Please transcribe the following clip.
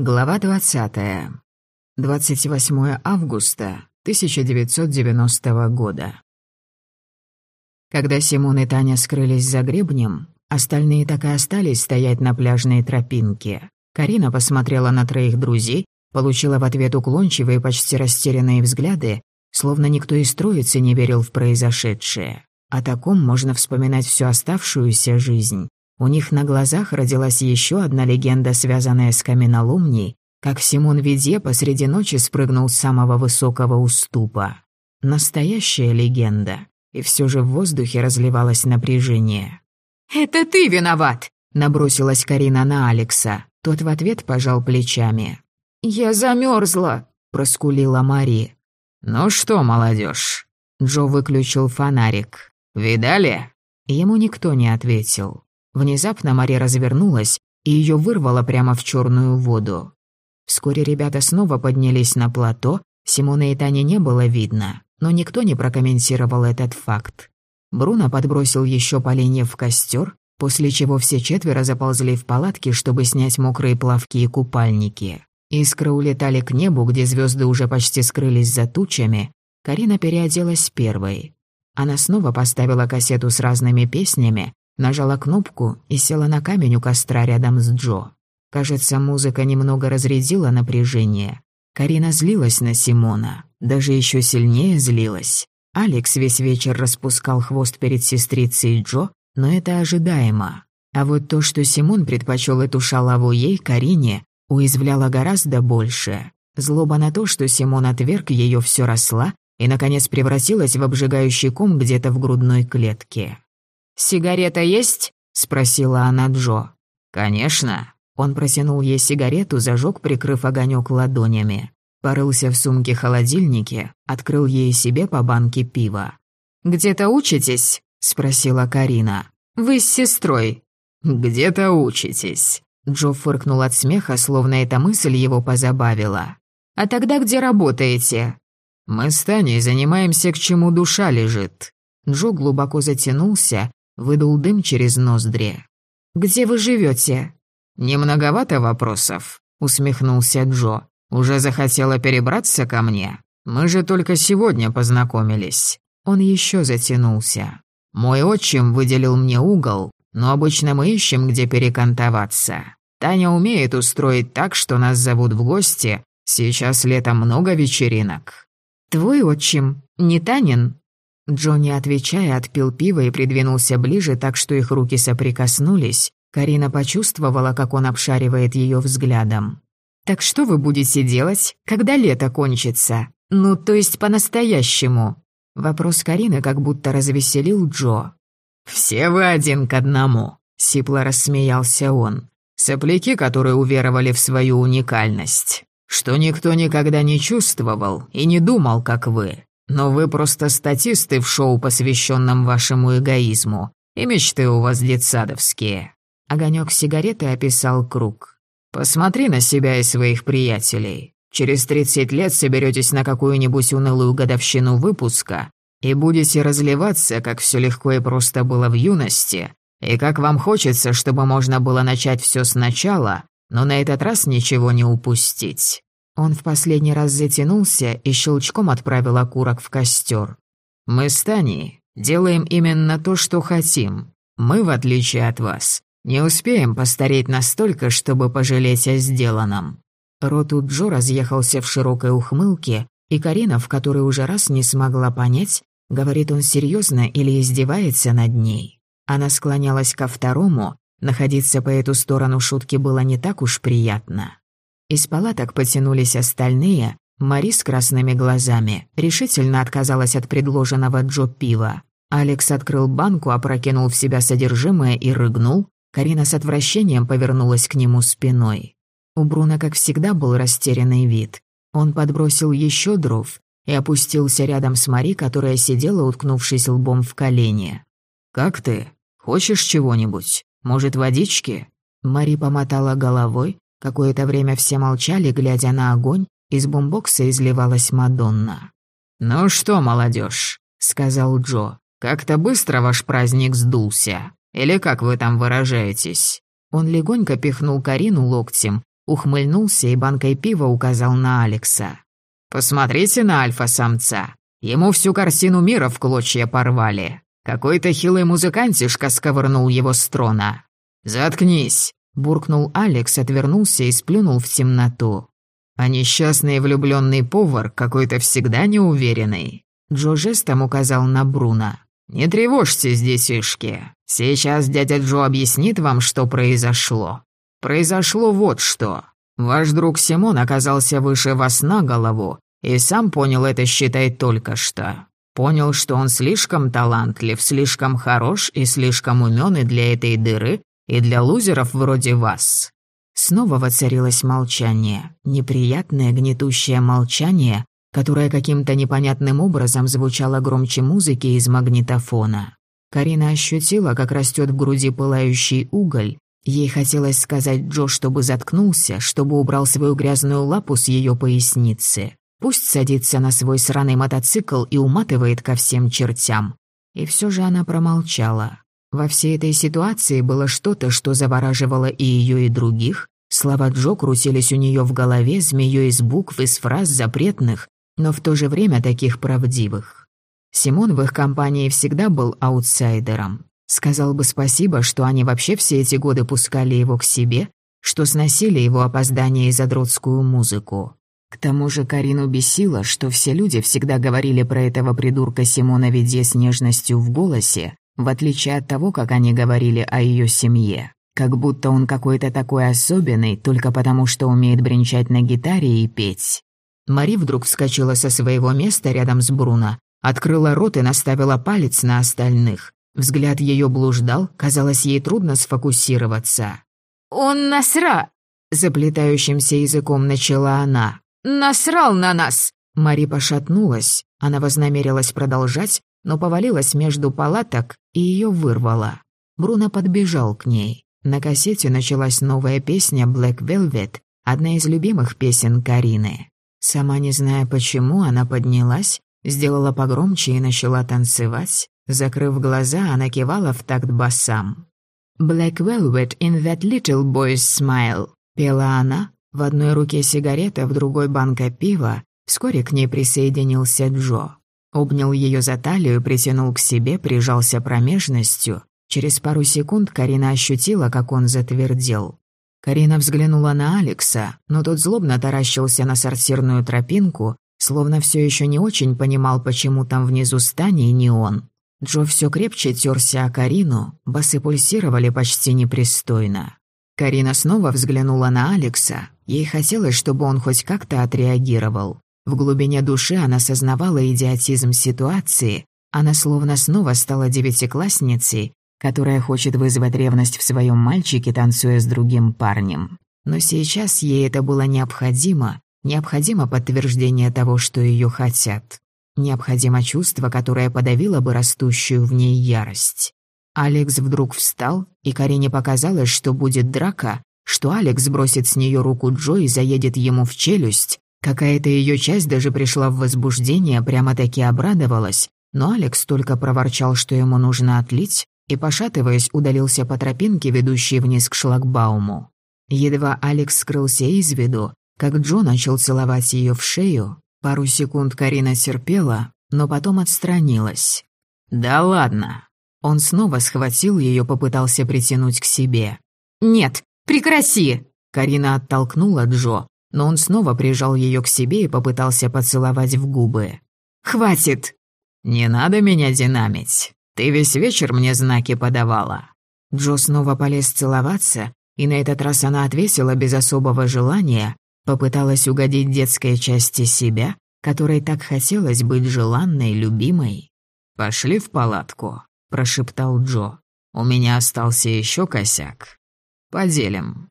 Глава 20. 28 августа 1990 года. Когда Симон и Таня скрылись за гребнем, остальные так и остались стоять на пляжной тропинке. Карина посмотрела на троих друзей, получила в ответ уклончивые, почти растерянные взгляды, словно никто из троицы не верил в произошедшее. О таком можно вспоминать всю оставшуюся жизнь. У них на глазах родилась еще одна легенда, связанная с каменоломней, как Симон Виде посреди ночи спрыгнул с самого высокого уступа. Настоящая легенда. И все же в воздухе разливалось напряжение. «Это ты виноват!» — набросилась Карина на Алекса. Тот в ответ пожал плечами. «Я замерзла!» — проскулила Мари. «Ну что, молодежь? Джо выключил фонарик. «Видали?» Ему никто не ответил. Внезапно Мария развернулась и ее вырвало прямо в черную воду. Вскоре ребята снова поднялись на плато, Симона и Тани не было видно, но никто не прокомментировал этот факт. Бруно подбросил еще поленьев в костер, после чего все четверо заползли в палатки, чтобы снять мокрые плавки и купальники. Искры улетали к небу, где звезды уже почти скрылись за тучами. Карина переоделась первой. Она снова поставила кассету с разными песнями, Нажала кнопку и села на камень у костра рядом с Джо. Кажется, музыка немного разрядила напряжение. Карина злилась на Симона, даже еще сильнее злилась. Алекс весь вечер распускал хвост перед сестрицей Джо, но это ожидаемо. А вот то, что Симон предпочел эту шалаву ей, Карине, уязвляло гораздо больше. Злоба на то, что Симон отверг ее, все росла и, наконец, превратилась в обжигающий ком где-то в грудной клетке. «Сигарета есть?» — спросила она Джо. «Конечно». Он протянул ей сигарету, зажег, прикрыв огонек ладонями. Порылся в сумке-холодильнике, открыл ей себе по банке пива. «Где-то учитесь?» — спросила Карина. «Вы с сестрой». «Где-то учитесь». Джо фыркнул от смеха, словно эта мысль его позабавила. «А тогда где работаете?» «Мы с Таней занимаемся, к чему душа лежит». Джо глубоко затянулся, выдул дым через ноздри. «Где вы живете? «Не многовато вопросов», — усмехнулся Джо. «Уже захотела перебраться ко мне? Мы же только сегодня познакомились». Он еще затянулся. «Мой отчим выделил мне угол, но обычно мы ищем, где перекантоваться. Таня умеет устроить так, что нас зовут в гости. Сейчас летом много вечеринок». «Твой отчим не Танин?» Джонни, отвечая, отпил пиво и придвинулся ближе, так что их руки соприкоснулись. Карина почувствовала, как он обшаривает ее взглядом. «Так что вы будете делать, когда лето кончится? Ну, то есть по-настоящему?» Вопрос Карины как будто развеселил Джо. «Все вы один к одному», — сипло рассмеялся он. «Сопляки, которые уверовали в свою уникальность, что никто никогда не чувствовал и не думал, как вы. Но вы просто статисты в шоу, посвященном вашему эгоизму, и мечты у вас детсадовские». Огонек сигареты описал круг. «Посмотри на себя и своих приятелей. Через 30 лет соберетесь на какую-нибудь унылую годовщину выпуска и будете разливаться, как все легко и просто было в юности, и как вам хочется, чтобы можно было начать все сначала, но на этот раз ничего не упустить. Он в последний раз затянулся и щелчком отправил окурок в костер. «Мы с Таней делаем именно то, что хотим. Мы, в отличие от вас, не успеем постареть настолько, чтобы пожалеть о сделанном». Рот у Джо разъехался в широкой ухмылке, и Карина, в которой уже раз не смогла понять, говорит он серьезно или издевается над ней. Она склонялась ко второму, находиться по эту сторону шутки было не так уж приятно. Из палаток потянулись остальные. Мари с красными глазами решительно отказалась от предложенного Джо пива. Алекс открыл банку, опрокинул в себя содержимое и рыгнул. Карина с отвращением повернулась к нему спиной. У Бруна, как всегда, был растерянный вид. Он подбросил еще дров и опустился рядом с Мари, которая сидела, уткнувшись лбом в колени. «Как ты? Хочешь чего-нибудь? Может, водички?» Мари помотала головой, Какое-то время все молчали, глядя на огонь, из бомбокса изливалась Мадонна. «Ну что, молодежь, сказал Джо, — «как-то быстро ваш праздник сдулся. Или как вы там выражаетесь?» Он легонько пихнул Карину локтем, ухмыльнулся и банкой пива указал на Алекса. «Посмотрите на альфа-самца. Ему всю картину мира в клочья порвали. Какой-то хилый музыкантишка сковырнул его с трона. «Заткнись!» — буркнул Алекс, отвернулся и сплюнул в темноту. «А несчастный влюбленный повар какой-то всегда неуверенный». Джо жестом указал на Бруно. «Не тревожьтесь, детишки. Сейчас дядя Джо объяснит вам, что произошло. Произошло вот что. Ваш друг Симон оказался выше вас на голову, и сам понял это, считай, только что. Понял, что он слишком талантлив, слишком хорош и слишком умён и для этой дыры, и для лузеров вроде вас». Снова воцарилось молчание, неприятное гнетущее молчание, которое каким-то непонятным образом звучало громче музыки из магнитофона. Карина ощутила, как растет в груди пылающий уголь. Ей хотелось сказать Джо, чтобы заткнулся, чтобы убрал свою грязную лапу с ее поясницы. Пусть садится на свой сраный мотоцикл и уматывает ко всем чертям. И все же она промолчала. Во всей этой ситуации было что-то, что завораживало и ее, и других. Слова Джо крутились у нее в голове змеей из букв, из фраз запретных, но в то же время таких правдивых. Симон в их компании всегда был аутсайдером. Сказал бы спасибо, что они вообще все эти годы пускали его к себе, что сносили его опоздание и задротскую музыку. К тому же Карину бесило, что все люди всегда говорили про этого придурка Симона Веде с нежностью в голосе, в отличие от того, как они говорили о ее семье. Как будто он какой-то такой особенный, только потому что умеет бренчать на гитаре и петь. Мари вдруг вскочила со своего места рядом с Бруно, открыла рот и наставила палец на остальных. Взгляд ее блуждал, казалось ей трудно сфокусироваться. «Он насра!» — заплетающимся языком начала она. «Насрал на нас!» Мари пошатнулась. Она вознамерилась продолжать, но повалилась между палаток и ее вырвало. Бруно подбежал к ней. На кассете началась новая песня «Black Velvet», одна из любимых песен Карины. Сама не зная почему, она поднялась, сделала погромче и начала танцевать. Закрыв глаза, она кивала в такт басам. «Black velvet in that little boy's smile», — пела она. В одной руке сигарета, в другой банка пива. Вскоре к ней присоединился Джо. Обнял ее за талию, притянул к себе, прижался промежностью. Через пару секунд Карина ощутила, как он затвердел. Карина взглянула на Алекса, но тот злобно таращился на сортирную тропинку, словно все еще не очень понимал, почему там внизу стани не он. Джо все крепче терся о Карину, басы пульсировали почти непристойно. Карина снова взглянула на Алекса. Ей хотелось, чтобы он хоть как-то отреагировал. В глубине души она сознавала идиотизм ситуации. Она словно снова стала девятиклассницей, которая хочет вызвать ревность в своем мальчике, танцуя с другим парнем. Но сейчас ей это было необходимо. Необходимо подтверждение того, что ее хотят. Необходимо чувство, которое подавило бы растущую в ней ярость. Алекс вдруг встал, и Карине показалось, что будет драка, что Алекс бросит с нее руку Джо и заедет ему в челюсть, Какая-то ее часть даже пришла в возбуждение, прямо-таки обрадовалась, но Алекс только проворчал, что ему нужно отлить, и, пошатываясь, удалился по тропинке, ведущей вниз к шлагбауму. Едва Алекс скрылся из виду, как Джо начал целовать ее в шею. Пару секунд Карина терпела, но потом отстранилась. «Да ладно!» Он снова схватил ее, попытался притянуть к себе. «Нет, прекрати!» Карина оттолкнула Джо, но он снова прижал ее к себе и попытался поцеловать в губы. «Хватит!» «Не надо меня динамить. Ты весь вечер мне знаки подавала». Джо снова полез целоваться, и на этот раз она отвесила без особого желания, попыталась угодить детской части себя, которой так хотелось быть желанной, любимой. «Пошли в палатку», — прошептал Джо. «У меня остался еще косяк. Поделим».